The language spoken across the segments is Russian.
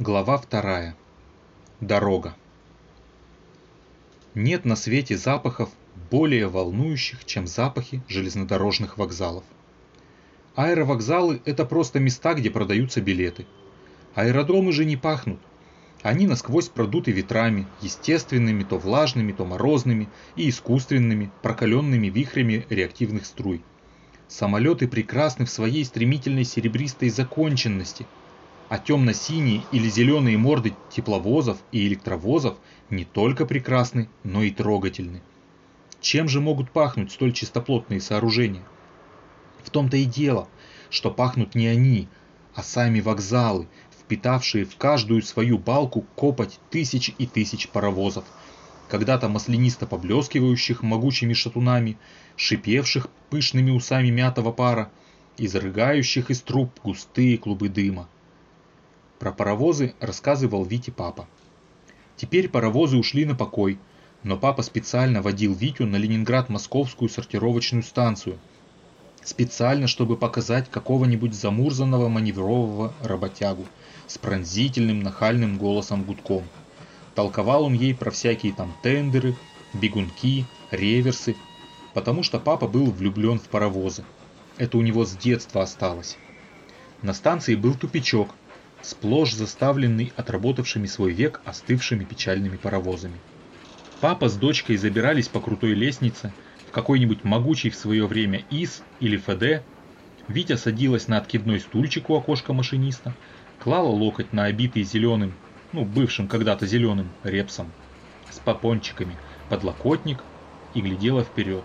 Глава вторая. Дорога. Нет на свете запахов более волнующих, чем запахи железнодорожных вокзалов. Аэровокзалы – это просто места, где продаются билеты. Аэродромы же не пахнут. Они насквозь продуты ветрами, естественными, то влажными, то морозными и искусственными, прокаленными вихрями реактивных струй. Самолеты прекрасны в своей стремительной серебристой законченности – а темно-синие или зеленые морды тепловозов и электровозов не только прекрасны, но и трогательны. Чем же могут пахнуть столь чистоплотные сооружения? В том-то и дело, что пахнут не они, а сами вокзалы, впитавшие в каждую свою балку копоть тысяч и тысяч паровозов, когда-то маслянисто поблескивающих могучими шатунами, шипевших пышными усами мятого пара, изрыгающих из труб густые клубы дыма. Про паровозы рассказывал Вите папа. Теперь паровозы ушли на покой, но папа специально водил Витю на Ленинград-Московскую сортировочную станцию. Специально, чтобы показать какого-нибудь замурзанного маневрового работягу с пронзительным нахальным голосом гудком. Толковал он ей про всякие там тендеры, бегунки, реверсы, потому что папа был влюблен в паровозы. Это у него с детства осталось. На станции был тупичок, сплошь заставленный отработавшими свой век остывшими печальными паровозами. Папа с дочкой забирались по крутой лестнице в какой-нибудь могучий в свое время ИС или ФД. Витя садилась на откидной стульчик у окошка машиниста, клала локоть на обитый зеленым, ну бывшим когда-то зеленым, репсом, с попончиками, подлокотник и глядела вперед.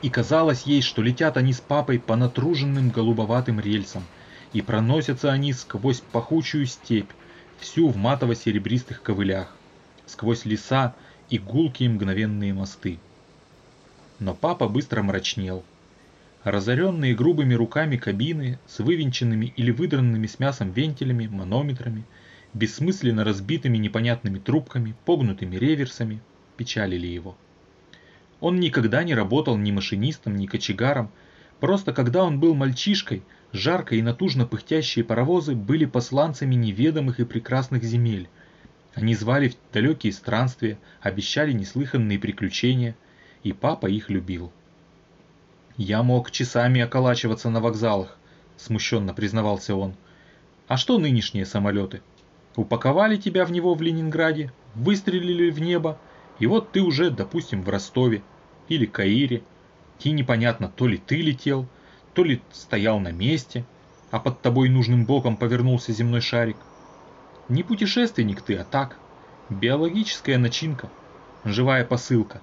И казалось ей, что летят они с папой по натруженным голубоватым рельсам – и проносятся они сквозь пахучую степь, всю в матово-серебристых ковылях, сквозь леса и гулкие мгновенные мосты. Но папа быстро мрачнел. Разоренные грубыми руками кабины с вывинченными или выдранными с мясом вентилями, манометрами, бессмысленно разбитыми непонятными трубками, погнутыми реверсами, печалили его. Он никогда не работал ни машинистом, ни кочегаром, просто когда он был мальчишкой – Жарко и натужно пыхтящие паровозы были посланцами неведомых и прекрасных земель. Они звали в далекие странствия, обещали неслыханные приключения, и папа их любил. «Я мог часами околачиваться на вокзалах», – смущенно признавался он. «А что нынешние самолеты? Упаковали тебя в него в Ленинграде, выстрелили в небо, и вот ты уже, допустим, в Ростове или Каире, и непонятно, то ли ты летел, то ли стоял на месте, а под тобой нужным боком повернулся земной шарик. Не путешественник ты, а так, биологическая начинка, живая посылка.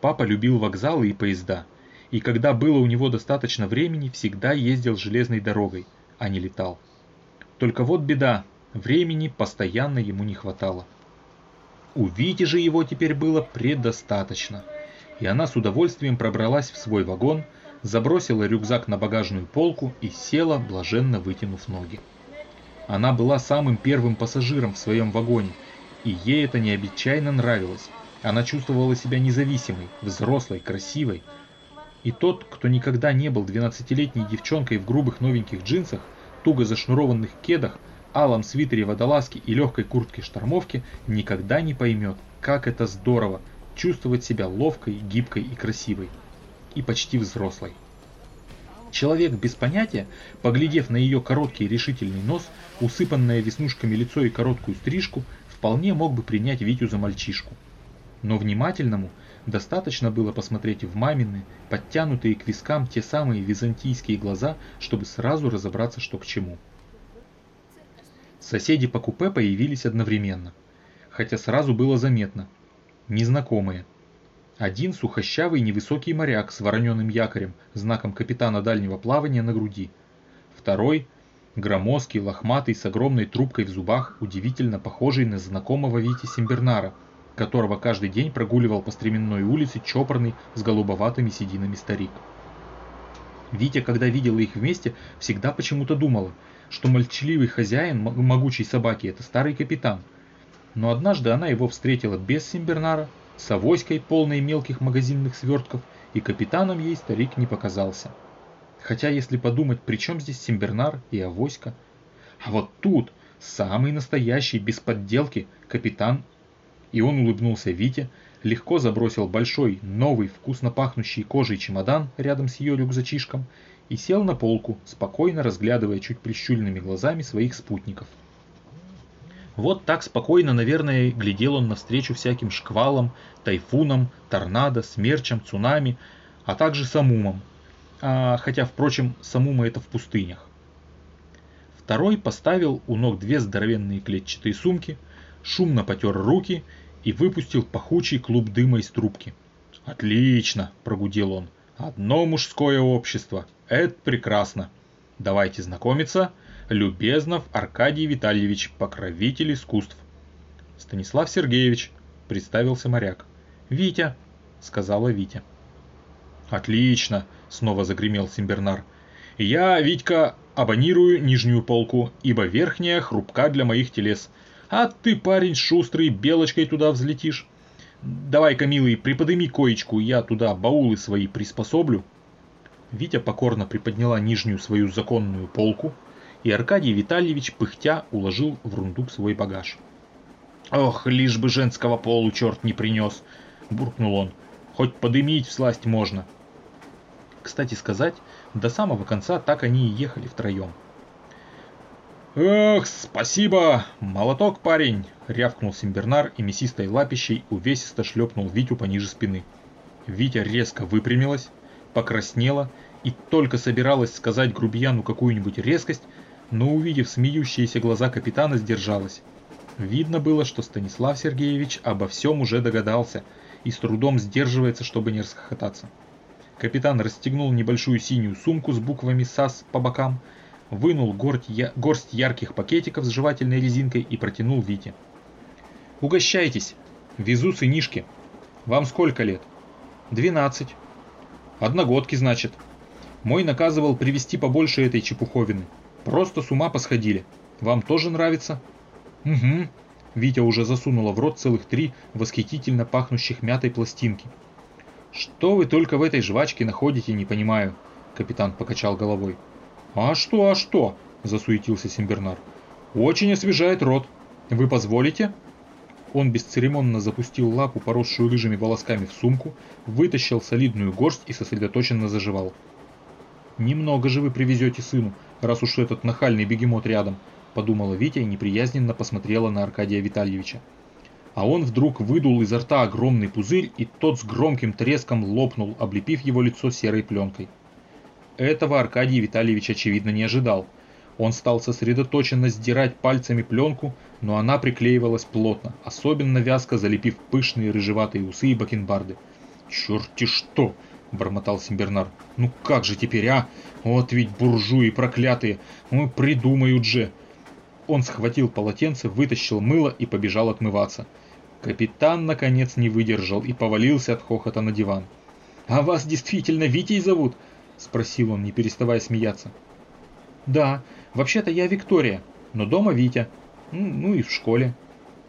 Папа любил вокзалы и поезда, и когда было у него достаточно времени, всегда ездил железной дорогой, а не летал. Только вот беда, времени постоянно ему не хватало. У Вити же его теперь было предостаточно, и она с удовольствием пробралась в свой вагон, забросила рюкзак на багажную полку и села, блаженно вытянув ноги. Она была самым первым пассажиром в своем вагоне, и ей это необычайно нравилось. Она чувствовала себя независимой, взрослой, красивой. И тот, кто никогда не был 12-летней девчонкой в грубых новеньких джинсах, туго зашнурованных кедах, алом свитере водолазки и легкой куртке штормовки, никогда не поймет, как это здорово чувствовать себя ловкой, гибкой и красивой и почти взрослой. Человек без понятия, поглядев на ее короткий решительный нос, усыпанное веснушками лицо и короткую стрижку, вполне мог бы принять Витю за мальчишку. Но внимательному достаточно было посмотреть в мамины, подтянутые к вискам те самые византийские глаза, чтобы сразу разобраться, что к чему. Соседи по купе появились одновременно, хотя сразу было заметно – незнакомые – один сухощавый невысокий моряк с вороненым якорем, знаком капитана дальнего плавания на груди. Второй – громоздкий, лохматый, с огромной трубкой в зубах, удивительно похожий на знакомого Вити Симбернара, которого каждый день прогуливал по стременной улице чопорный с голубоватыми сединами старик. Витя, когда видела их вместе, всегда почему-то думала, что молчаливый хозяин могучей собаки – это старый капитан. Но однажды она его встретила без Симбернара, с авоськой, полной мелких магазинных свертков, и капитаном ей старик не показался. Хотя, если подумать, при чем здесь Симбернар и авоська? А вот тут самый настоящий, без подделки, капитан. И он улыбнулся Вите, легко забросил большой, новый, вкусно пахнущий кожей чемодан рядом с ее рюкзачишком и сел на полку, спокойно разглядывая чуть прищуренными глазами своих спутников. Вот так спокойно, наверное, глядел он навстречу всяким шквалам, тайфунам, торнадо, смерчам, цунами, а также самумам. А, хотя, впрочем, самума это в пустынях. Второй поставил у ног две здоровенные клетчатые сумки, шумно потер руки и выпустил пахучий клуб дыма из трубки. «Отлично!» – прогудел он. «Одно мужское общество. Это прекрасно. Давайте знакомиться. Любезнов Аркадий Витальевич, покровитель искусств». «Станислав Сергеевич», – представился моряк. «Витя», – сказала Витя. «Отлично!» – снова загремел Симбернар. «Я, Витька, абонирую нижнюю полку, ибо верхняя хрупка для моих телес. А ты, парень шустрый, белочкой туда взлетишь. Давай-ка, милый, приподыми коечку, я туда баулы свои приспособлю. Витя покорно приподняла нижнюю свою законную полку, и Аркадий Витальевич, пыхтя, уложил в рундук свой багаж. «Ох, лишь бы женского полу черт не принес!» – буркнул он. «Хоть подымить всласть можно!» Кстати сказать, до самого конца так они и ехали втроем. «Эх, спасибо! Молоток, парень!» — рявкнул Симбернар и мясистой лапищей увесисто шлепнул Витю пониже спины. Витя резко выпрямилась, покраснела и только собиралась сказать грубияну какую-нибудь резкость, но увидев смеющиеся глаза капитана, сдержалась. Видно было, что Станислав Сергеевич обо всем уже догадался и с трудом сдерживается, чтобы не расхохотаться. Капитан расстегнул небольшую синюю сумку с буквами САС по бокам, вынул горсть, ярких пакетиков с жевательной резинкой и протянул Вите. «Угощайтесь! Везу сынишки. Вам сколько лет?» «Двенадцать». «Одногодки, значит. Мой наказывал привезти побольше этой чепуховины. Просто с ума посходили. Вам тоже нравится?» «Угу». Витя уже засунула в рот целых три восхитительно пахнущих мятой пластинки. «Что вы только в этой жвачке находите, не понимаю», — капитан покачал головой. «А что, а что?» – засуетился Симбернар. «Очень освежает рот. Вы позволите?» Он бесцеремонно запустил лапу, поросшую рыжими волосками, в сумку, вытащил солидную горсть и сосредоточенно заживал. «Немного же вы привезете сыну, раз уж этот нахальный бегемот рядом», – подумала Витя и неприязненно посмотрела на Аркадия Витальевича. А он вдруг выдул изо рта огромный пузырь, и тот с громким треском лопнул, облепив его лицо серой пленкой. Этого Аркадий Витальевич очевидно не ожидал. Он стал сосредоточенно сдирать пальцами пленку, но она приклеивалась плотно, особенно вязко залепив пышные рыжеватые усы и бакенбарды. «Черти что!» – бормотал Симбернар. «Ну как же теперь, а? Вот ведь буржуи проклятые! Ну придумают же!» Он схватил полотенце, вытащил мыло и побежал отмываться. Капитан, наконец, не выдержал и повалился от хохота на диван. «А вас действительно Витей зовут?» – спросил он, не переставая смеяться. «Да, вообще-то я Виктория, но дома Витя. Ну и в школе».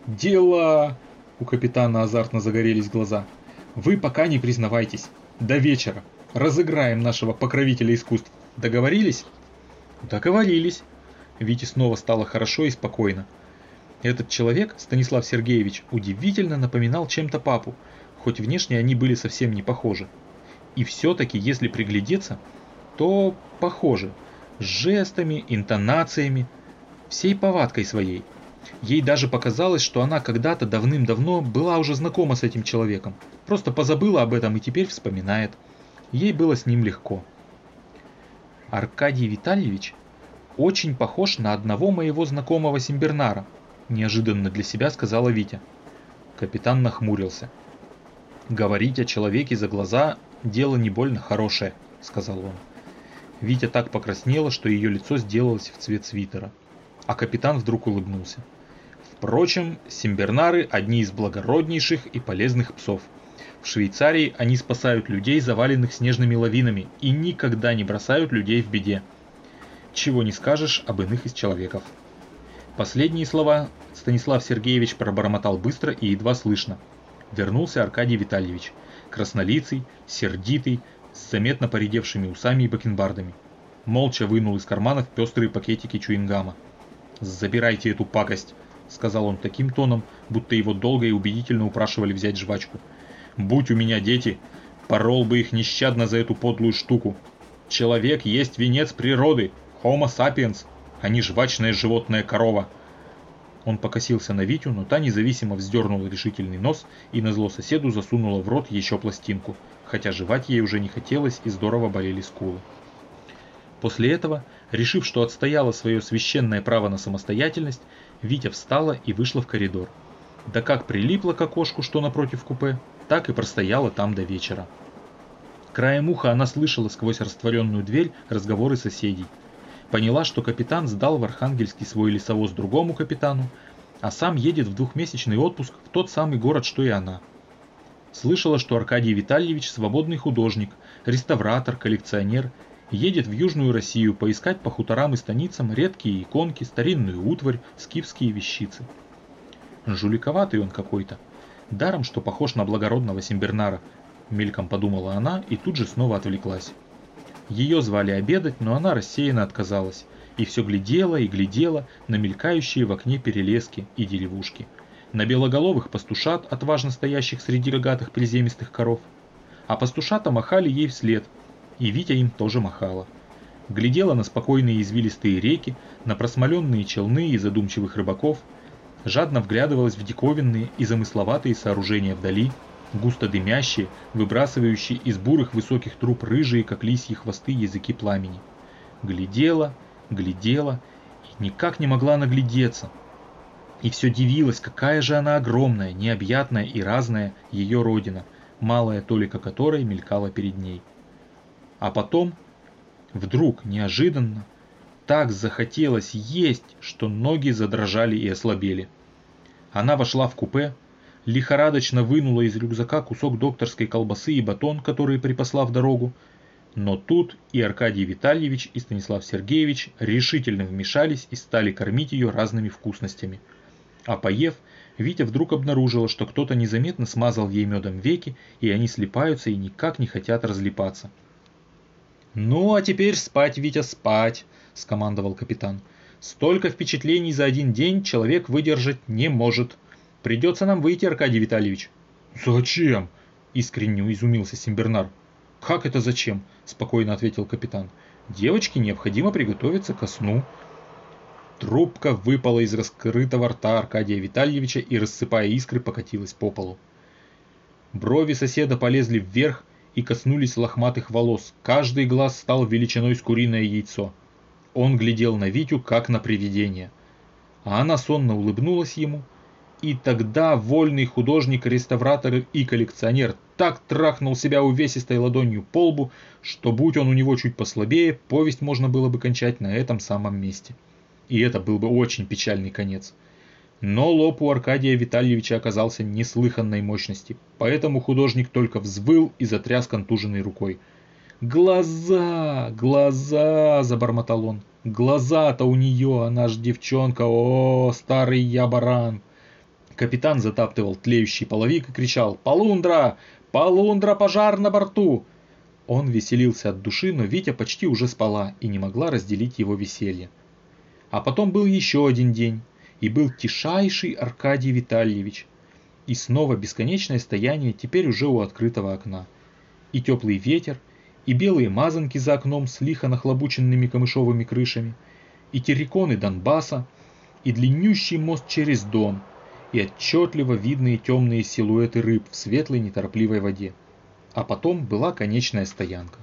«Дела!» – у капитана азартно загорелись глаза. «Вы пока не признавайтесь. До вечера. Разыграем нашего покровителя искусств. Договорились?» «Договорились». Вите снова стало хорошо и спокойно. Этот человек, Станислав Сергеевич, удивительно напоминал чем-то папу, хоть внешне они были совсем не похожи. И все-таки, если приглядеться, то похоже. С жестами, интонациями, всей повадкой своей. Ей даже показалось, что она когда-то давным-давно была уже знакома с этим человеком. Просто позабыла об этом и теперь вспоминает. Ей было с ним легко. Аркадий Витальевич очень похож на одного моего знакомого Симбернара, неожиданно для себя сказала Витя. Капитан нахмурился. Говорить о человеке за глаза дело не больно хорошее», — сказал он. Витя так покраснела, что ее лицо сделалось в цвет свитера. А капитан вдруг улыбнулся. Впрочем, симбернары – одни из благороднейших и полезных псов. В Швейцарии они спасают людей, заваленных снежными лавинами, и никогда не бросают людей в беде. Чего не скажешь об иных из человеков. Последние слова Станислав Сергеевич пробормотал быстро и едва слышно. Вернулся Аркадий Витальевич – краснолицый, сердитый, с заметно поредевшими усами и бакенбардами. Молча вынул из карманов пестрые пакетики чуингама. «Забирайте эту пакость», — сказал он таким тоном, будто его долго и убедительно упрашивали взять жвачку. «Будь у меня дети, порол бы их нещадно за эту подлую штуку. Человек есть венец природы, Homo sapiens, а не жвачная животная корова». Он покосился на Витю, но та независимо вздернула решительный нос и назло соседу засунула в рот еще пластинку, хотя жевать ей уже не хотелось и здорово болели скулы. После этого, решив, что отстояла свое священное право на самостоятельность, Витя встала и вышла в коридор. Да как прилипла к окошку, что напротив купе, так и простояла там до вечера. Краем уха она слышала сквозь растворенную дверь разговоры соседей – Поняла, что капитан сдал в Архангельский свой лесовоз другому капитану, а сам едет в двухмесячный отпуск в тот самый город, что и она. Слышала, что Аркадий Витальевич свободный художник, реставратор, коллекционер, едет в Южную Россию поискать по хуторам и станицам редкие иконки, старинную утварь, скифские вещицы. Жуликоватый он какой-то. Даром, что похож на благородного Симбернара, мельком подумала она и тут же снова отвлеклась. Ее звали обедать, но она рассеянно отказалась и все глядела и глядела на мелькающие в окне перелески и деревушки, на белоголовых пастушат, отважно стоящих среди рогатых приземистых коров. А пастушата махали ей вслед, и Витя им тоже махала. Глядела на спокойные извилистые реки, на просмоленные челны и задумчивых рыбаков, жадно вглядывалась в диковинные и замысловатые сооружения вдали – густо дымящие, выбрасывающие из бурых высоких труб рыжие, как лисьи хвосты, языки пламени. Глядела, глядела и никак не могла наглядеться. И все дивилась, какая же она огромная, необъятная и разная ее родина, малая толика которой мелькала перед ней. А потом, вдруг, неожиданно, так захотелось есть, что ноги задрожали и ослабели. Она вошла в купе, лихорадочно вынула из рюкзака кусок докторской колбасы и батон, который припасла в дорогу. Но тут и Аркадий Витальевич, и Станислав Сергеевич решительно вмешались и стали кормить ее разными вкусностями. А поев, Витя вдруг обнаружила, что кто-то незаметно смазал ей медом веки, и они слипаются и никак не хотят разлипаться. «Ну, а теперь спать, Витя, спать!» – скомандовал капитан. «Столько впечатлений за один день человек выдержать не может. Придется нам выйти, Аркадий Витальевич. Зачем? Искренне изумился Симбернар. Как это зачем? Спокойно ответил капитан. Девочке необходимо приготовиться ко сну. Трубка выпала из раскрытого рта Аркадия Витальевича и, рассыпая искры, покатилась по полу. Брови соседа полезли вверх и коснулись лохматых волос. Каждый глаз стал величиной с куриное яйцо. Он глядел на Витю, как на привидение. А она сонно улыбнулась ему, и тогда вольный художник, реставратор и коллекционер так трахнул себя увесистой ладонью по лбу, что будь он у него чуть послабее, повесть можно было бы кончать на этом самом месте. И это был бы очень печальный конец. Но лоб у Аркадия Витальевича оказался неслыханной мощности, поэтому художник только взвыл и затряс контуженной рукой. «Глаза! Глаза!» – забормотал он. «Глаза-то у нее, она ж девчонка! О, старый я баран!» Капитан затаптывал тлеющий половик и кричал «Полундра! Полундра! Пожар на борту!» Он веселился от души, но Витя почти уже спала и не могла разделить его веселье. А потом был еще один день, и был тишайший Аркадий Витальевич. И снова бесконечное стояние теперь уже у открытого окна. И теплый ветер, и белые мазанки за окном с лихо нахлобученными камышовыми крышами, и терриконы Донбасса, и длиннющий мост через Дон – и отчетливо видные темные силуэты рыб в светлой неторопливой воде. А потом была конечная стоянка.